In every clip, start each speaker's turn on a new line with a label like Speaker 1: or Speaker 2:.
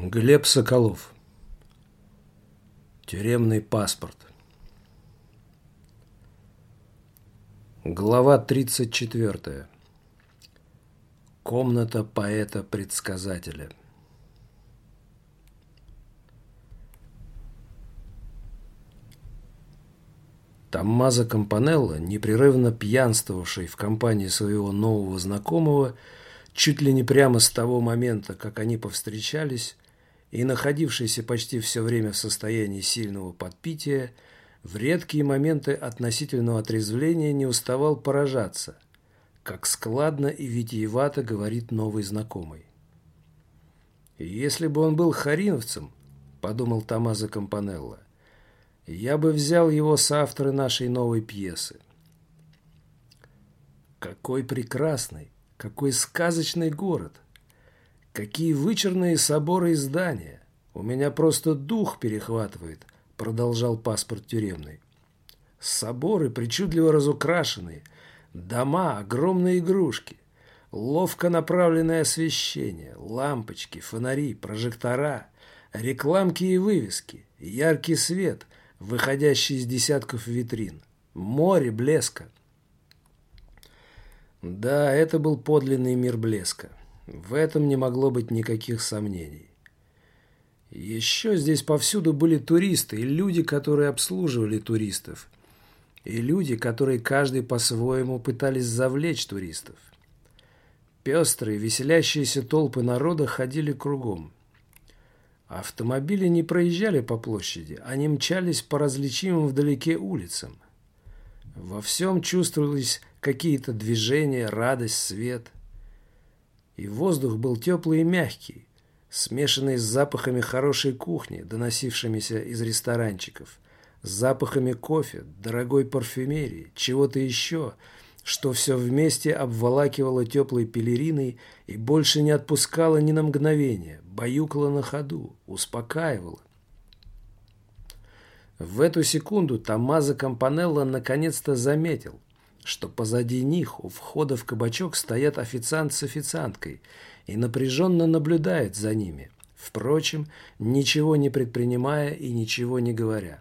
Speaker 1: Глеб Соколов. Тюремный паспорт. Глава 34. Комната поэта-предсказателя. Томмазо Кампанелло, непрерывно пьянствовавший в компании своего нового знакомого, чуть ли не прямо с того момента, как они повстречались, и находившийся почти все время в состоянии сильного подпития, в редкие моменты относительного отрезвления не уставал поражаться, как складно и витиевато говорит новый знакомый. «Если бы он был хариновцем, — подумал Томазо Кампанелло, — я бы взял его с авторы нашей новой пьесы. Какой прекрасный, какой сказочный город! Какие вычурные соборы и здания! У меня просто дух перехватывает, продолжал паспорт тюремный. Соборы причудливо разукрашенные, дома, огромные игрушки, ловко направленное освещение, лампочки, фонари, прожектора, рекламки и вывески, яркий свет, выходящий из десятков витрин, море блеска. Да, это был подлинный мир блеска. В этом не могло быть никаких сомнений. Еще здесь повсюду были туристы и люди, которые обслуживали туристов. И люди, которые каждый по-своему пытались завлечь туристов. Пестрые, веселящиеся толпы народа ходили кругом. Автомобили не проезжали по площади, они мчались по различимым вдалеке улицам. Во всем чувствовались какие-то движения, радость, свет – и воздух был теплый и мягкий, смешанный с запахами хорошей кухни, доносившимися из ресторанчиков, с запахами кофе, дорогой парфюмерии, чего-то еще, что все вместе обволакивало теплой пелериной и больше не отпускало ни на мгновение, баюкало на ходу, успокаивало. В эту секунду Томмазо Кампанелло наконец-то заметил, что позади них у входа в кабачок стоят официант с официанткой и напряженно наблюдают за ними, впрочем, ничего не предпринимая и ничего не говоря.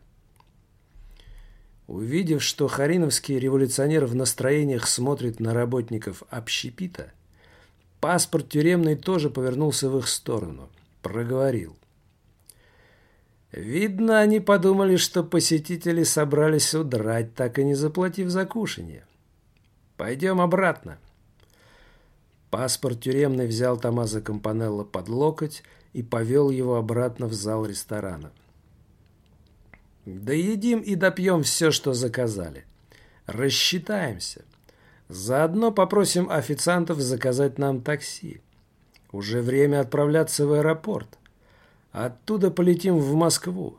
Speaker 1: Увидев, что хариновский революционер в настроениях смотрит на работников общепита, паспорт тюремный тоже повернулся в их сторону, проговорил. Видно, они подумали, что посетители собрались удрать, так и не заплатив за кушанье. Пойдем обратно. Паспорт тюремный взял Томазо Кампанелло под локоть и повел его обратно в зал ресторана. Да едим и допьем все, что заказали. Рассчитаемся. Заодно попросим официантов заказать нам такси. Уже время отправляться в аэропорт. Оттуда полетим в Москву.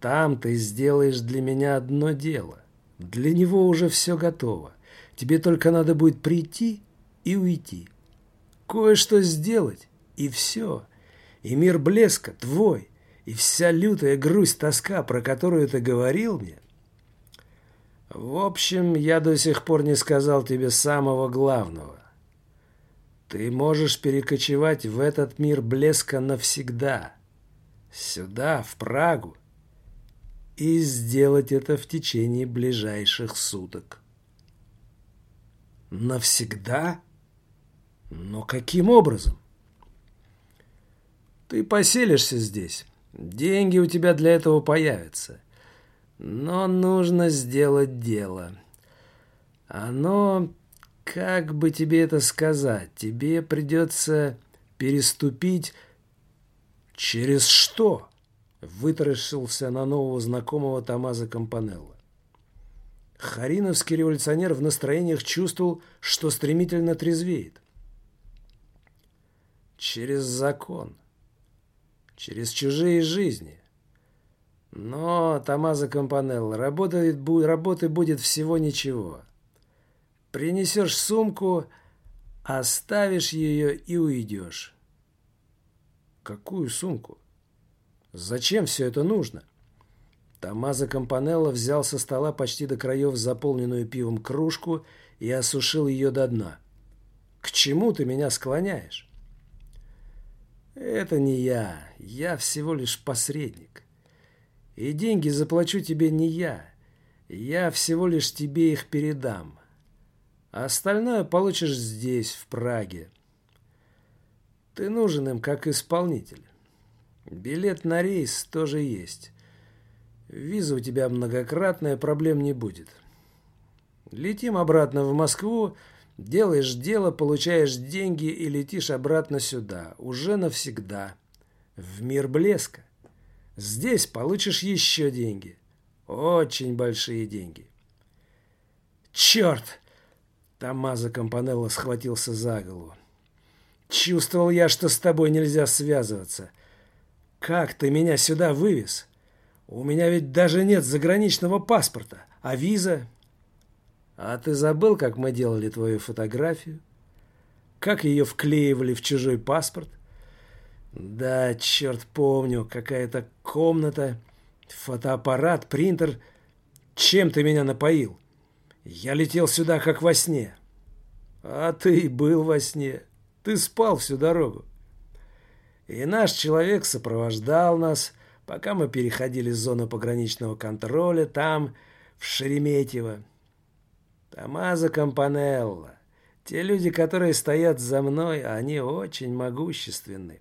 Speaker 1: Там ты сделаешь для меня одно дело. Для него уже все готово. Тебе только надо будет прийти и уйти. Кое-что сделать, и все. И мир блеска твой, и вся лютая грусть, тоска, про которую ты говорил мне. В общем, я до сих пор не сказал тебе самого главного. Ты можешь перекочевать в этот мир блеска навсегда. Сюда, в Прагу. И сделать это в течение ближайших суток. Навсегда? Но каким образом? Ты поселишься здесь. Деньги у тебя для этого появятся. Но нужно сделать дело. Оно, как бы тебе это сказать, тебе придется переступить через что? Вытаращился на нового знакомого Томазо Кампанелло. Хариновский революционер в настроениях чувствовал, что стремительно трезвеет. Через закон. Через чужие жизни. Но, Томазо Кампанелло, работы, работы будет всего ничего. Принесешь сумку, оставишь ее и уйдешь. Какую сумку? Зачем все это нужно? — Томазо Кампанелло взял со стола почти до краев заполненную пивом кружку и осушил ее до дна. «К чему ты меня склоняешь?» Это не я. Я всего лишь посредник. И деньги заплачу тебе не я. Я всего лишь тебе их передам. А остальное получишь здесь, в Праге. Ты нужен им как исполнитель. Билет на рейс тоже есть. Виза у тебя многократная, проблем не будет. Летим обратно в Москву, делаешь дело, получаешь деньги и летишь обратно сюда, уже навсегда, в мир блеска. Здесь получишь еще деньги, очень большие деньги. Черт! Томазо Компанелло схватился за голову. Чувствовал я, что с тобой нельзя связываться. Как ты меня сюда вывез? У меня ведь даже нет заграничного паспорта, а виза... А ты забыл, как мы делали твою фотографию? Как ее вклеивали в чужой паспорт? Да, черт помню, какая-то комната, фотоаппарат, принтер. Чем ты меня напоил? Я летел сюда, как во сне. А ты был во сне. Ты спал всю дорогу. И наш человек сопровождал нас, пока мы переходили зону пограничного контроля там, в Шереметьево. Томазо Кампанелло. Те люди, которые стоят за мной, они очень могущественны.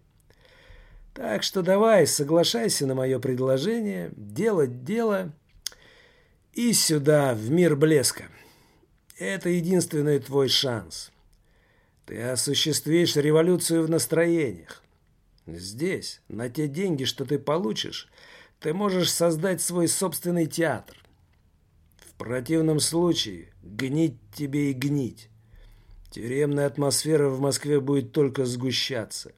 Speaker 1: Так что давай, соглашайся на мое предложение, делать дело и сюда, в мир блеска. Это единственный твой шанс. Ты осуществишь революцию в настроениях. Здесь, на те деньги, что ты получишь, ты можешь создать свой собственный театр. В противном случае гнить тебе и гнить. Тюремная атмосфера в Москве будет только сгущаться.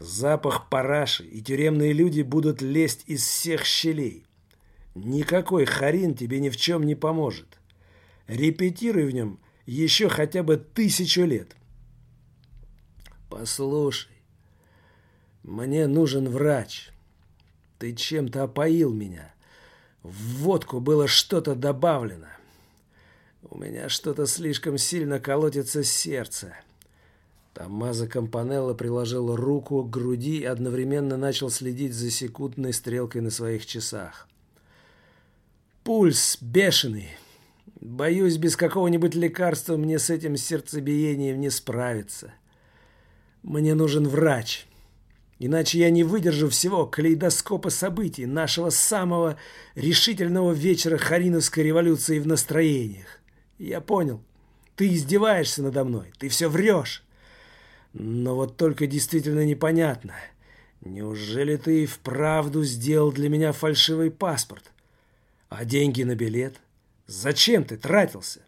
Speaker 1: Запах параши, и тюремные люди будут лезть из всех щелей. Никакой харин тебе ни в чем не поможет. Репетируй в нем еще хотя бы тысячу лет. Послушай, мне нужен врач. Ты чем-то опоил меня. В водку было что-то добавлено. У меня что-то слишком сильно колотится сердце. Томмазо Кампанелло приложил руку к груди и одновременно начал следить за секундной стрелкой на своих часах. Пульс бешеный. Боюсь, без какого-нибудь лекарства мне с этим сердцебиением не справиться. Мне нужен врач. Иначе я не выдержу всего калейдоскопа событий нашего самого решительного вечера Хариновской революции в настроениях. Я понял. Ты издеваешься надо мной. Ты все врешь. Но вот только действительно непонятно. Неужели ты вправду сделал для меня фальшивый паспорт? А деньги на билет? Зачем ты тратился?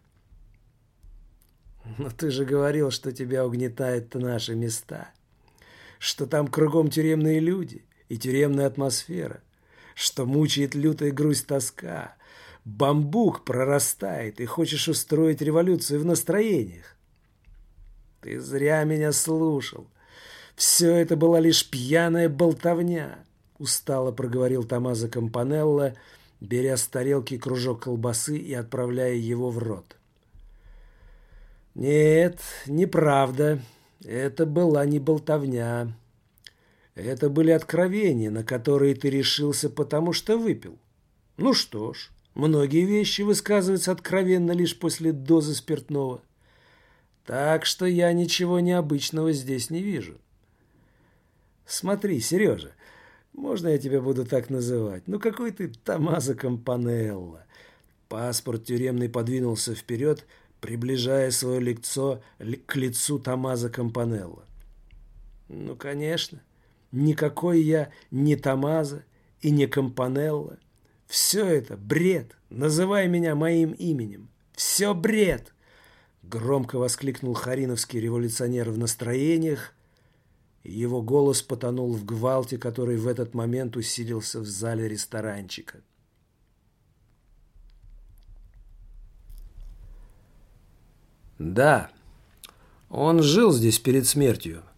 Speaker 1: Но ты же говорил, что тебя угнетают наши места что там кругом тюремные люди и тюремная атмосфера, что мучает лютая грусть тоска. Бамбук прорастает, и хочешь устроить революцию в настроениях. Ты зря меня слушал. Все это была лишь пьяная болтовня, устало проговорил Томазо Кампанелло, беря с тарелки кружок колбасы и отправляя его в рот. «Нет, неправда», это была не болтовня. Это были откровения, на которые ты решился, потому что выпил. Ну что ж, многие вещи высказываются откровенно лишь после дозы спиртного. Так что я ничего необычного здесь не вижу. Смотри, Сережа, можно я тебя буду так называть? Ну какой ты Томазо Кампанелло. Паспорт тюремный подвинулся вперед, приближая свое лицо к лицу Томазо Кампанелло. «Ну, конечно, никакой я не Томазо и не Кампанелло. Все это бред, называй меня моим именем. Все бред!» Громко воскликнул хариновский революционер в настроениях, его голос потонул в гвалте, который в этот момент усилился в зале ресторанчика. «Да, он жил здесь перед смертью», –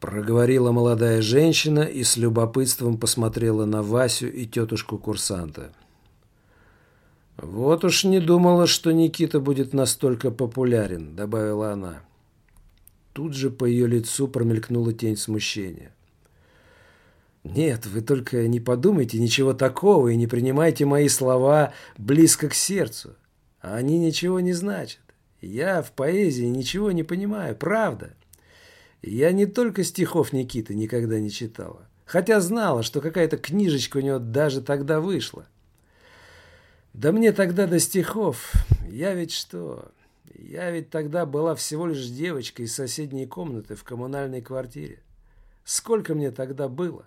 Speaker 1: проговорила молодая женщина и с любопытством посмотрела на Васю и тетушку-курсанта. «Вот уж не думала, что Никита будет настолько популярен», – добавила она. Тут же по ее лицу промелькнула тень смущения. Нет, вы только не подумайте ничего такого и не принимайте мои слова близко к сердцу. Они ничего не значат. Я в поэзии ничего не понимаю, правда. Я не только стихов Никиты никогда не читала, хотя знала, что какая-то книжечка у него даже тогда вышла. Да мне тогда до стихов. Я ведь что? Я ведь тогда была всего лишь девочкой из соседней комнаты в коммунальной квартире. Сколько мне тогда было?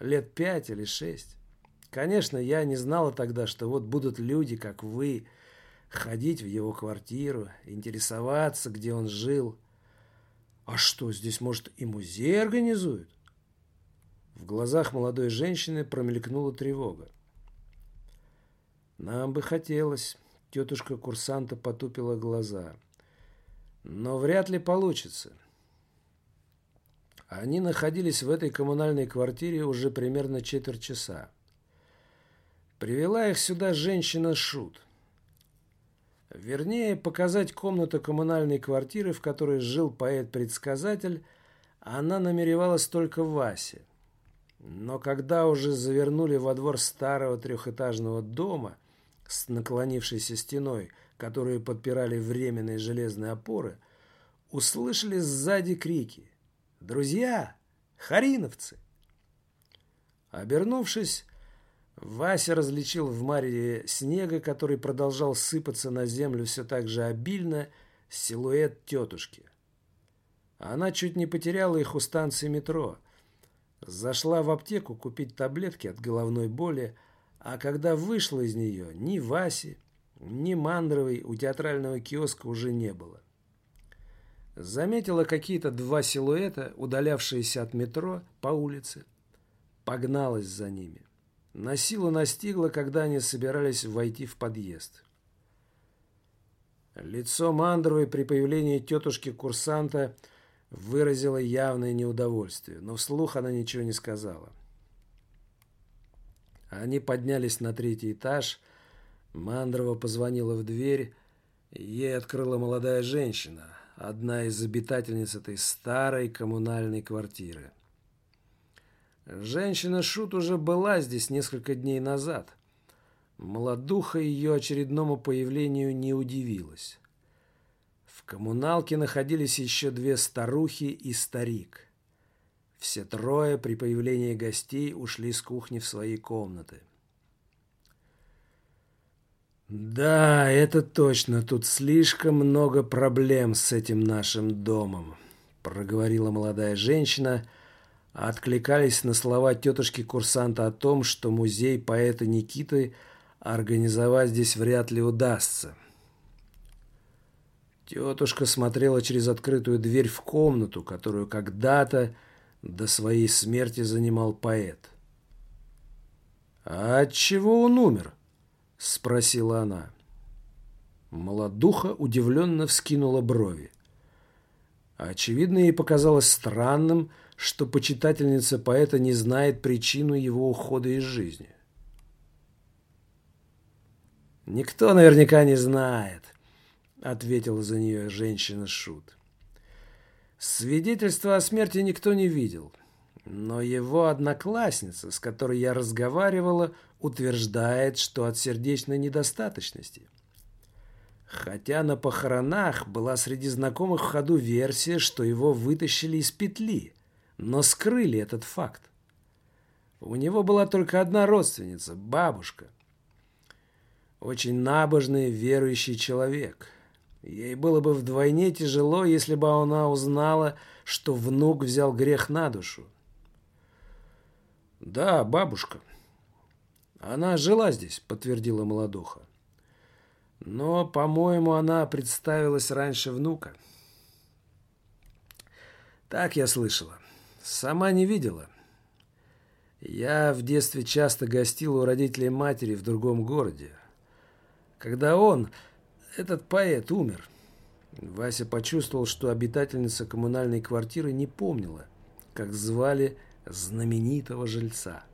Speaker 1: Лет пять или шесть. Конечно, я не знала тогда, что вот будут люди, как вы, ходить в его квартиру, интересоваться, где он жил. А что, здесь, может, и музей организуют? В глазах молодой женщины промелькнула тревога. Нам бы хотелось. Тетушка курсанта потупила глаза. Но вряд ли получится. Они находились в этой коммунальной квартире уже примерно четверть часа. Привела их сюда женщина-шут. Вернее, показать комнату коммунальной квартиры, в которой жил поэт-предсказатель, она намеревалась только Васе. Но когда уже завернули во двор старого трехэтажного дома с наклонившейся стеной, которую подпирали временные железные опоры, услышали сзади крики «Друзья! Хариновцы!» Обернувшись, Вася различил в маре снега, который продолжал сыпаться на землю все так же обильно, силуэт тетушки. Она чуть не потеряла их у станции метро. Зашла в аптеку купить таблетки от головной боли, а когда вышла из нее, ни Васи, ни Мандровой у театрального киоска уже не было. Заметила какие-то два силуэта, удалявшиеся от метро по улице. Погналась за ними. На силу настигла, когда они собирались войти в подъезд. Лицо Мандровой при появлении тетушки-курсанта выразило явное неудовольствие, но вслух она ничего не сказала. Они поднялись на третий этаж. Мандрова позвонила в дверь. Ей открыла молодая женщина, одна из обитательниц этой старой коммунальной квартиры. Женщина-шут уже была здесь несколько дней назад. Молодуха ее очередному появлению не удивилась. В коммуналке находились еще две старухи и старик. Все трое при появлении гостей ушли с кухни в свои комнаты. «Да, это точно, тут слишком много проблем с этим нашим домом», проговорила молодая женщина – откликались на слова тетушки-курсанта о том, что музей поэта Никиты организовать здесь вряд ли удастся. Тетушка смотрела через открытую дверь в комнату, которую когда-то до своей смерти занимал поэт. «А от он умер?» – спросила она. Молодуха удивленно вскинула брови. Очевидно, ей показалось странным, что почитательница поэта не знает причину его ухода из жизни. «Никто наверняка не знает», — ответила за нее женщина-шут. Свидетельства о смерти никто не видел, но его одноклассница, с которой я разговаривала, утверждает, что от сердечной недостаточности. Хотя на похоронах была среди знакомых в ходу версия, что его вытащили из петли — но скрыли этот факт. У него была только одна родственница, бабушка. Очень набожный, верующий человек. Ей было бы вдвойне тяжело, если бы она узнала, что внук взял грех на душу. «Да, бабушка. Она жила здесь», — подтвердила молодуха. «Но, по-моему, она представилась раньше внука». Так я слышала. Сама не видела. Я в детстве часто гостил у родителей матери в другом городе. Когда он, этот поэт, умер, Вася почувствовал, что обитательница коммунальной квартиры не помнила, как звали знаменитого жильца.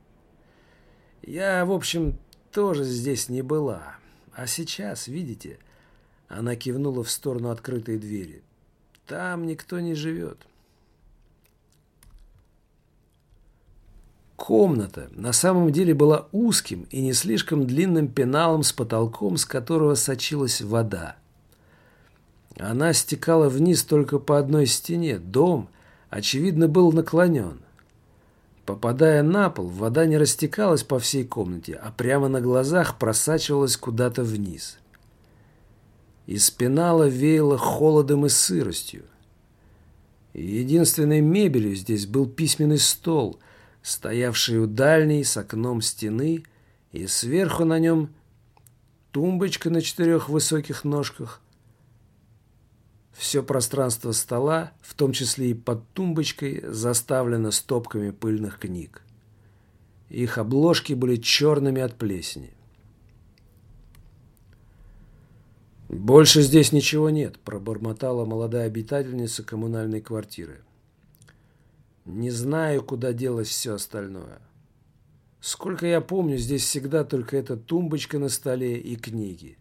Speaker 1: Я, в общем, тоже здесь не была. А сейчас, видите, она кивнула в сторону открытой двери. Там никто не живет. Комната на самом деле была узким и не слишком длинным пеналом с потолком, с которого сочилась вода. Она стекала вниз только по одной стене. Дом, очевидно, был наклонен. Попадая на пол, вода не растекалась по всей комнате, а прямо на глазах просачивалась куда-то вниз. Из пенала веяло холодом и сыростью. Единственной мебелью здесь был письменный стол, стоявший у дальней с окном стены, и сверху на нем тумбочка на четырех высоких ножках. Все пространство стола, в том числе и под тумбочкой, заставлено стопками пыльных книг. Их обложки были черными от плесени. «Больше здесь ничего нет», – пробормотала молодая обитательница коммунальной квартиры. «Не знаю, куда делось все остальное. Сколько я помню, здесь всегда только эта тумбочка на столе и книги.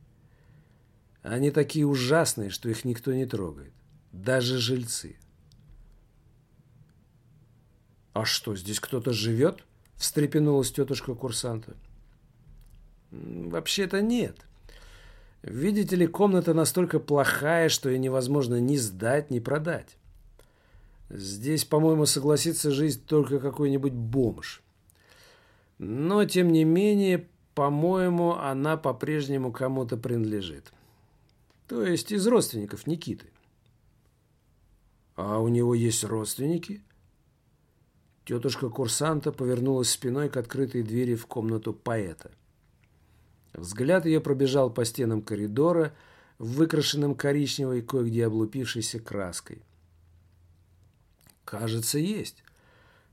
Speaker 1: Они такие ужасные, что их никто не трогает. Даже жильцы». «А что, здесь кто-то живет?» – встрепенулась тетушка курсанта. «Вообще-то нет. Видите ли, комната настолько плохая, что ее невозможно ни сдать, ни продать. Здесь, по-моему, согласится жить только какой-нибудь бомж. Но, тем не менее, по-моему, она по-прежнему кому-то принадлежит. То есть из родственников Никиты. А у него есть родственники? Тетушка курсанта повернулась спиной к открытой двери в комнату поэта. Взгляд ее пробежал по стенам коридора, выкрашенным коричневой, кое-где облупившейся краской. Кажется, есть.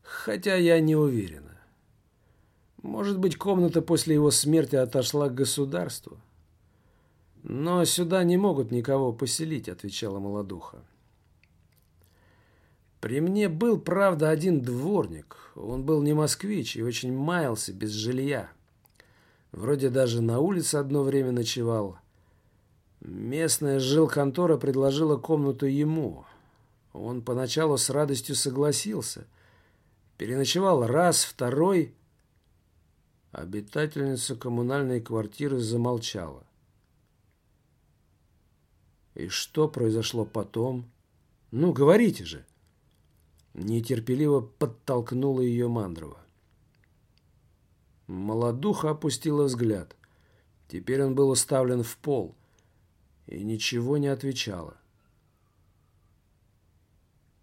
Speaker 1: Хотя я не уверена. Может быть, комната после его смерти отошла к государству? Но сюда не могут никого поселить, отвечала молодуха. При мне был, правда, один дворник. Он был не москвич и очень маялся без жилья. Вроде даже на улице одно время ночевал. Местная жилконтора предложила комнату ему. Он поначалу с радостью согласился. Переночевал раз, второй. Обитательница коммунальной квартиры замолчала. И что произошло потом? Ну, говорите же. Нетерпеливо подтолкнула ее Мандрова. Молодуха опустила взгляд. Теперь он был уставлен в пол и ничего не отвечала.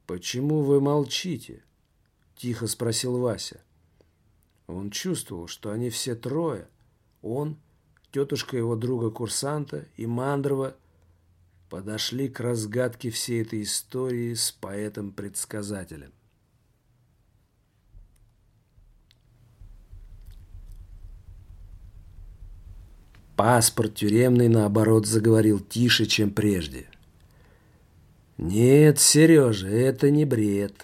Speaker 1: «Почему вы молчите?» – тихо спросил Вася. Он чувствовал, что они все трое – он, тетушка его друга-курсанта и Мандрова – подошли к разгадке всей этой истории с поэтом-предсказателем. Паспорт тюремный, наоборот, заговорил тише, чем прежде. «Нет, Сережа, это не бред.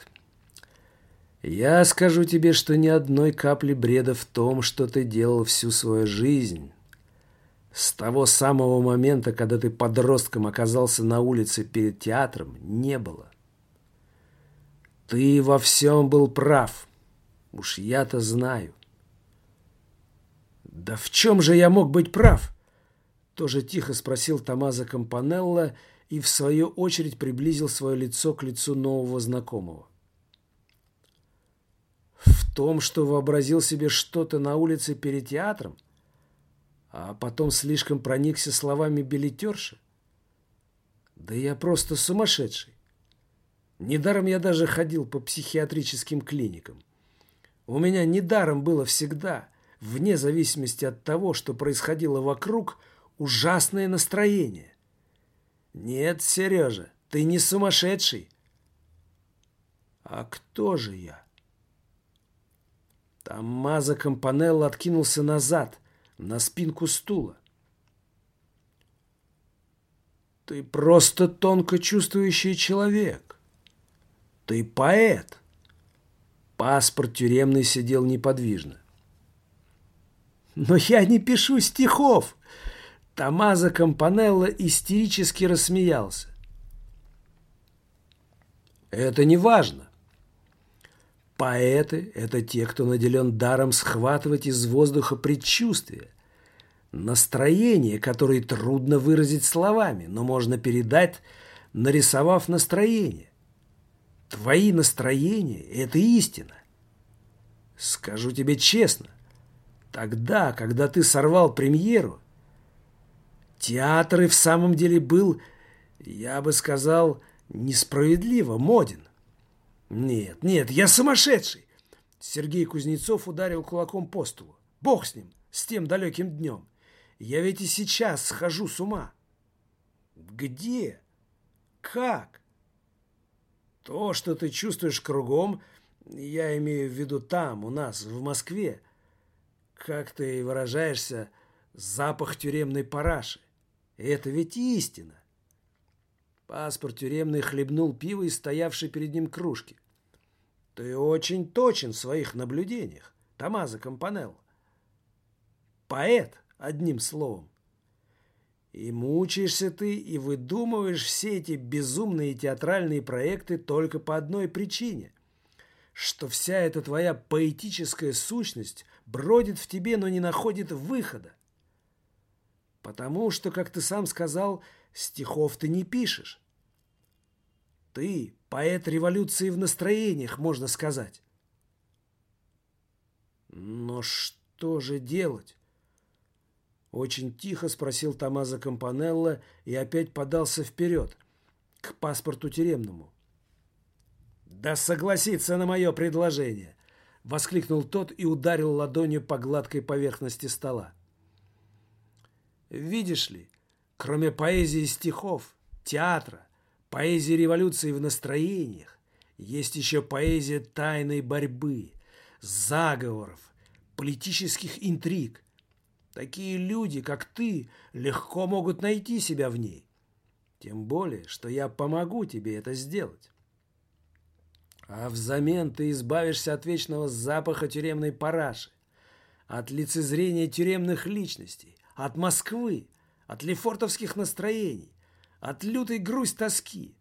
Speaker 1: Я скажу тебе, что ни одной капли бреда в том, что ты делал всю свою жизнь. С того самого момента, когда ты подростком оказался на улице перед театром, не было. Ты во всем был прав. Уж я-то знаю. «Да в чем же я мог быть прав?» Тоже тихо спросил Томазо Кампанелло и, в свою очередь, приблизил свое лицо к лицу нового знакомого. «В том, что вообразил себе что-то на улице перед театром, а потом слишком проникся словами билетерши? Да я просто сумасшедший. Недаром я даже ходил по психиатрическим клиникам. У меня недаром было всегда – вне зависимости от того, что происходило вокруг, ужасное настроение. Нет, Сережа, ты не сумасшедший. А кто же я? Томмазо Кампанелло откинулся назад, на спинку стула. Ты просто тонко чувствующий человек. Ты поэт. Паспорт тюремный сидел неподвижно. «Но я не пишу стихов!» Томазо Кампанелло истерически рассмеялся. «Это не важно. Поэты – это те, кто наделен даром схватывать из воздуха предчувствия, настроение, которое трудно выразить словами, но можно передать, нарисовав настроение. Твои настроения – это истина. Скажу тебе честно, тогда, когда ты сорвал премьеру, театр и в самом деле был, я бы сказал, несправедливо моден. Нет, нет, я сумасшедший. Сергей Кузнецов ударил кулаком по столу. Бог с ним, с тем далеким днем. Я ведь и сейчас схожу с ума. Где? Как? То, что ты чувствуешь кругом, я имею в виду там, у нас, в Москве. Как ты выражаешься, запах тюремной параши. Это ведь истина. Паспорт тюремный хлебнул пиво из стоявшей перед ним кружки. Ты очень точен в своих наблюдениях, Томазо Компанелло. Поэт, одним словом. И мучаешься ты, и выдумываешь все эти безумные театральные проекты только по одной причине что вся эта твоя поэтическая сущность бродит в тебе, но не находит выхода. Потому что, как ты сам сказал, стихов ты не пишешь. Ты поэт революции в настроениях, можно сказать. Но что же делать? Очень тихо спросил Томазо Компанелло и опять подался вперед, к паспорту тюремному. «Да согласиться на мое предложение!» — воскликнул тот и ударил ладонью по гладкой поверхности стола. «Видишь ли, кроме поэзии стихов, театра, поэзии революции в настроениях, есть еще поэзия тайной борьбы, заговоров, политических интриг. Такие люди, как ты, легко могут найти себя в ней. Тем более, что я помогу тебе это сделать. А взамен ты избавишься от вечного запаха тюремной параши, от лицезрения тюремных личностей, от Москвы, от лефортовских настроений, от лютой грусть тоски.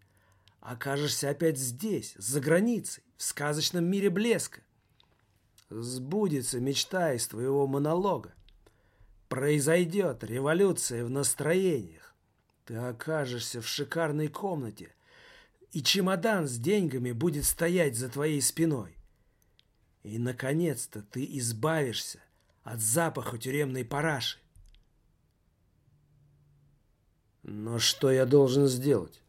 Speaker 1: Окажешься опять здесь, за границей, в сказочном мире блеска. Сбудется мечта из твоего монолога. Произойдет революция в настроениях. Ты окажешься в шикарной комнате, и чемодан с деньгами будет стоять за твоей спиной. И, наконец-то, ты избавишься от запаха тюремной параши. Но что я должен сделать?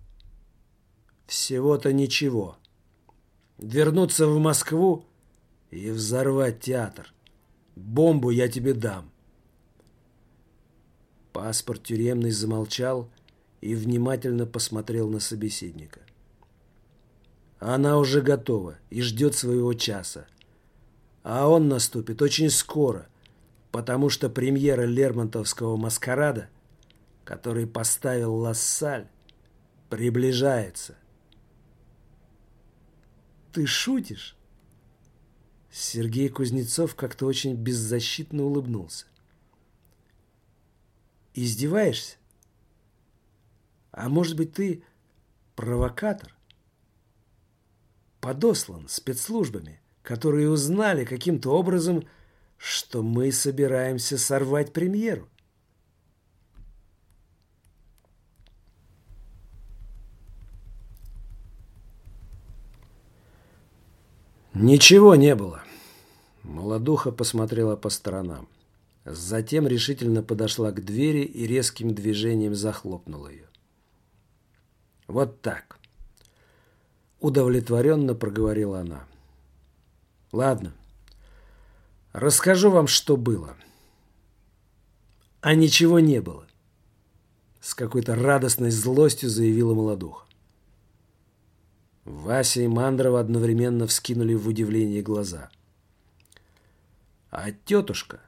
Speaker 1: Всего-то ничего. Вернуться в Москву и взорвать театр. Бомбу я тебе дам. Паспорт тюремный замолчал и внимательно посмотрел на собеседника. Она уже готова и ждет своего часа. А он наступит очень скоро, потому что премьера Лермонтовского «Маскарада», который поставил Лассаль, приближается. «Ты шутишь?» Сергей Кузнецов как-то очень беззащитно улыбнулся. «Издеваешься? А может быть, ты провокатор?» подослан спецслужбами, которые узнали каким-то образом, что мы собираемся сорвать премьеру. Ничего не было. Молодуха посмотрела по сторонам. Затем решительно подошла к двери и резким движением захлопнула ее. Вот так. Удовлетворенно проговорила она. Ладно. Расскажу вам, что было. А ничего не было. С какой-то радостной злостью заявила молодуха. Вася и Мандрова одновременно вскинули в удивлении глаза. А тетушка,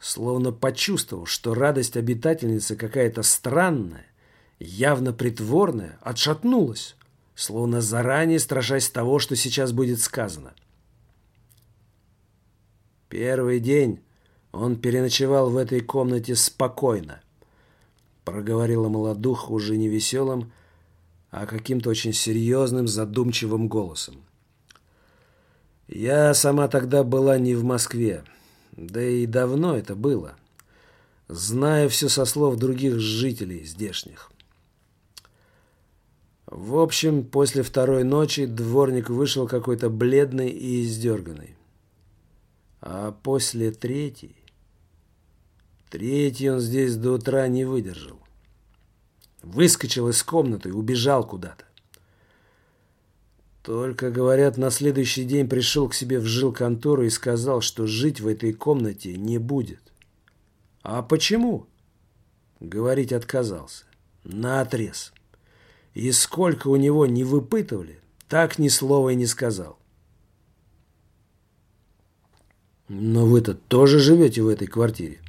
Speaker 1: словно почувствовав, что радость обитательницы какая-то странная, явно притворная, отшатнулась словно заранее страшась того, что сейчас будет сказано. Первый день он переночевал в этой комнате спокойно, проговорила молодуха уже не веселым, а каким-то очень серьезным, задумчивым голосом. Я сама тогда была не в Москве, да и давно это было. Знаю все со слов других жителей здешних. В общем, после второй ночи дворник вышел какой-то бледный и издерганный. А после третьей... Третий он здесь до утра не выдержал. Выскочил из комнаты и убежал куда-то. Только, говорят, на следующий день пришел к себе в жилконтору и сказал, что жить в этой комнате не будет. А почему? Говорить отказался. На отрез. И сколько у него не выпытывали, так ни слова и не сказал. «Но вы-то тоже живете в этой квартире?»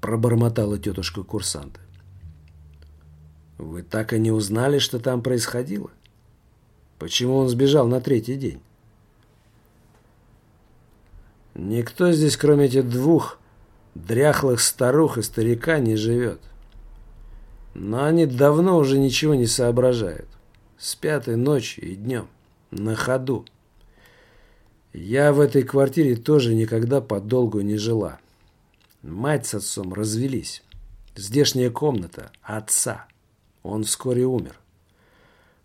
Speaker 1: Пробормотала тетушка курсанта. «Вы так и не узнали, что там происходило? Почему он сбежал на третий день?» «Никто здесь, кроме этих двух дряхлых старух и старика, не живет. Но они давно уже ничего не соображают. Спят и ночью, и днем, на ходу. Я в этой квартире тоже никогда подолгу не жила. Мать с отцом развелись. Здешняя комната отца. Он вскоре умер.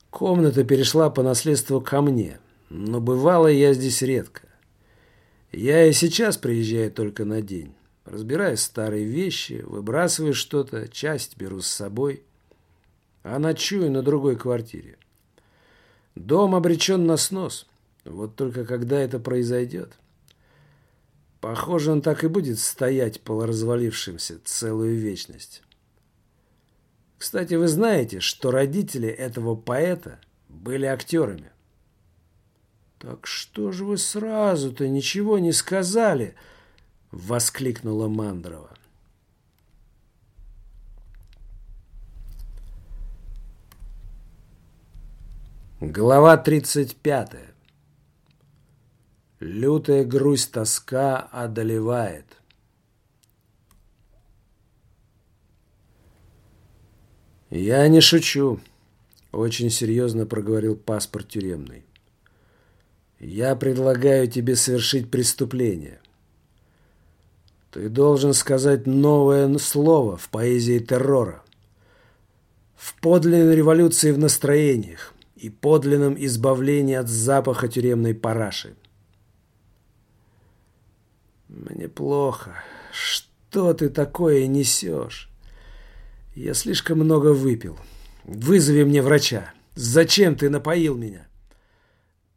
Speaker 1: Комната перешла по наследству ко мне, но бывало я здесь редко. Я и сейчас приезжаю только на день. Разбираю старые вещи, выбрасываю что-то, часть беру с собой, а ночую на другой квартире. Дом обречен на снос. Вот только когда это произойдет? Похоже, он так и будет стоять полуразвалившимся целую вечность. Кстати, вы знаете, что родители этого поэта были актерами? «Так что же вы сразу-то ничего не сказали?» — воскликнула Мандрова. Глава тридцать пятая. Лютая грусть тоска одолевает. «Я не шучу», — очень серьезно проговорил паспорт тюремный. «Я предлагаю тебе совершить преступление. Ты должен сказать новое слово в поэзии террора, в подлинной революции в настроениях и подлинном избавлении от запаха тюремной параши. Мне плохо. Что ты такое несешь? Я слишком много выпил. Вызови мне врача. Зачем ты напоил меня?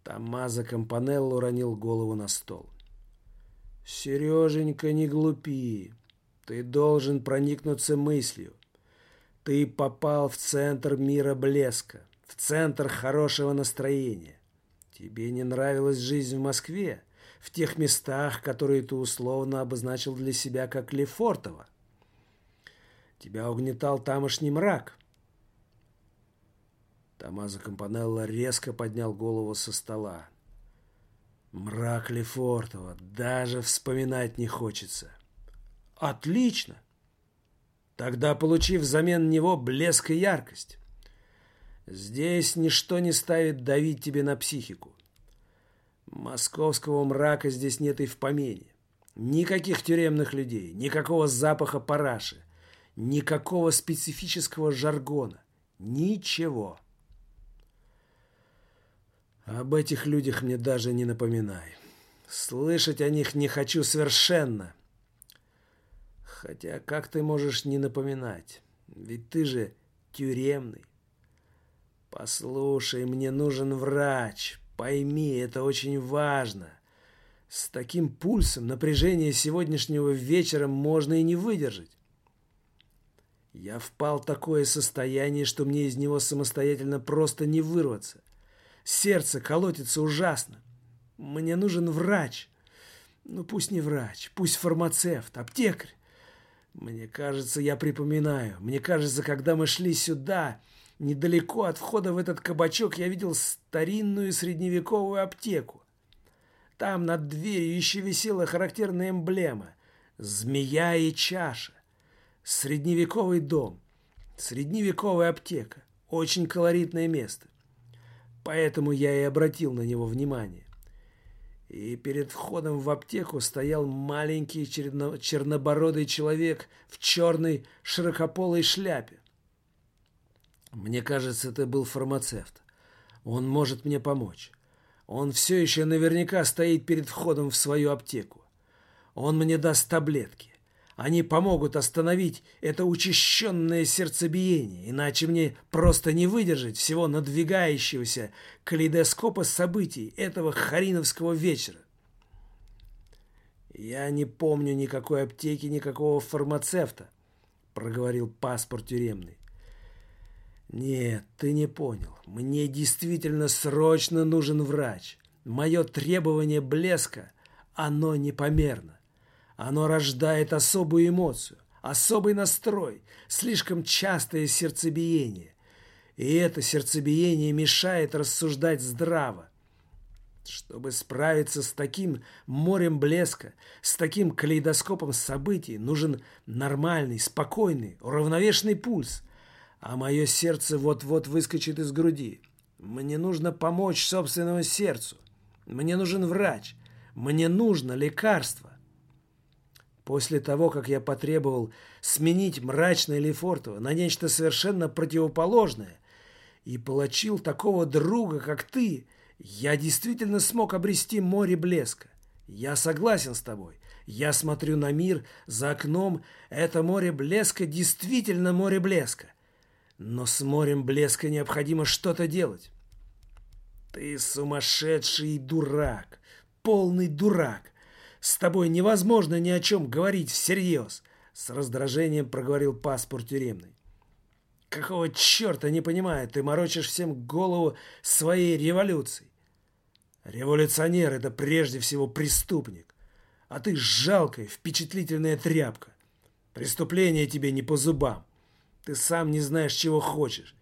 Speaker 1: Томазо Кампанелло уронил голову на стол. Сереженька, не глупи. Ты должен проникнуться мыслью. Ты попал в центр мира блеска, в центр хорошего настроения. Тебе не нравилась жизнь в Москве? в тех местах, которые ты условно обозначил для себя как Лефортово. Тебя угнетал тамошний мрак. Томазо Компанелло резко поднял голову со стола. Мрак Лефортова, даже вспоминать не хочется. Отлично! Тогда получи взамен него блеск и яркость. Здесь ничто не ставит давить тебе на психику. Московского мрака здесь нет и в помине. Никаких тюремных людей, никакого запаха параши, никакого специфического жаргона. Ничего. Об этих людях мне даже не напоминай. Слышать о них не хочу совершенно. Хотя как ты можешь не напоминать? Ведь ты же тюремный. Послушай, мне нужен врач, Пойми, это очень важно. С таким пульсом напряжение сегодняшнего вечера можно и не выдержать. Я впал в такое состояние, что мне из него самостоятельно просто не вырваться. Сердце колотится ужасно. Мне нужен врач. Ну, пусть не врач, пусть фармацевт, аптекарь. Мне кажется, я припоминаю. Мне кажется, когда мы шли сюда, Недалеко от входа в этот кабачок я видел старинную средневековую аптеку. Там над дверью еще висела характерная эмблема – змея и чаша. Средневековый дом, средневековая аптека. Очень колоритное место. Поэтому я и обратил на него внимание. и перед входом в аптеку стоял маленький чернобородый человек в черной широкополой шляпе. Мне кажется, это был фармацевт. Он может мне помочь. Он все еще наверняка стоит перед входом в свою аптеку. Он мне даст таблетки. Они помогут остановить это учащенное сердцебиение, иначе мне просто не выдержать всего надвигающегося калейдоскопа событий этого хариновского вечера. «Я не помню никакой аптеки, никакого фармацевта», — проговорил паспорт тюремный. «Нет, ты не понял. Мне действительно срочно нужен врач. Мое требование блеска, оно непомерно. Оно рождает особую эмоцию, особый настрой, слишком частое сердцебиение. И это сердцебиение мешает рассуждать здраво. Чтобы справиться с таким морем блеска, с таким калейдоскопом событий, нужен нормальный, спокойный, уравновешенный пульс. А мое сердце вот-вот выскочит из груди. Мне нужно помочь собственному сердцу. Мне нужен врач. Мне нужно лекарство. После того, как я потребовал сменить мрачное Лефортово на нечто совершенно противоположное и получил такого друга, как ты, я действительно смог обрести море блеска. Я согласен с тобой. Я смотрю на мир за окном. Это море блеска действительно море блеска. Но с морем блеска необходимо что-то делать. Ты сумасшедший дурак, полный дурак. С тобой невозможно ни о чем говорить всерьез!» С раздражением проговорил паспорт тюремный. «Какого черта, не понимаю, ты морочишь всем голову своей революцией? Революционер — это прежде всего преступник, а ты жалкая, впечатлительная тряпка. Преступление тебе не по зубам. Ты сам не знаешь, чего хочешь.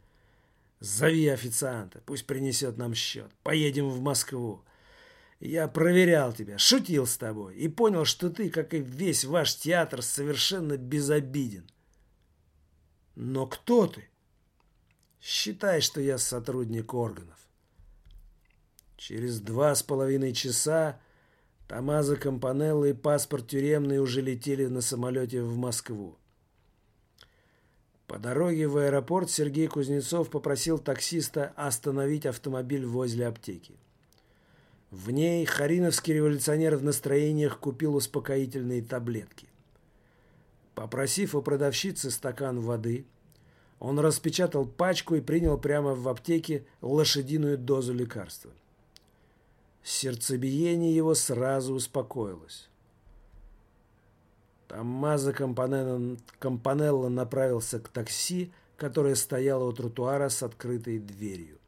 Speaker 1: Зови официанта, пусть принесет нам счет. Поедем в Москву. Я проверял тебя, шутил с тобой и понял, что ты, как и весь ваш театр, совершенно безобиден. Но кто ты? Считай, что я сотрудник органов. Через два с половиной часа Томазо Компанелло и паспорт тюремный уже летели на самолете в Москву. По дороге в аэропорт Сергей Кузнецов попросил таксиста остановить автомобиль возле аптеки. В ней хариновский революционер в настроениях купил успокоительные таблетки. Попросив у продавщицы стакан воды, он распечатал пачку и принял прямо в аптеке лошадиную дозу лекарства. Сердцебиение его сразу успокоилось. Томмазо Компанелло направился к такси, которое стояло у тротуара с открытой дверью.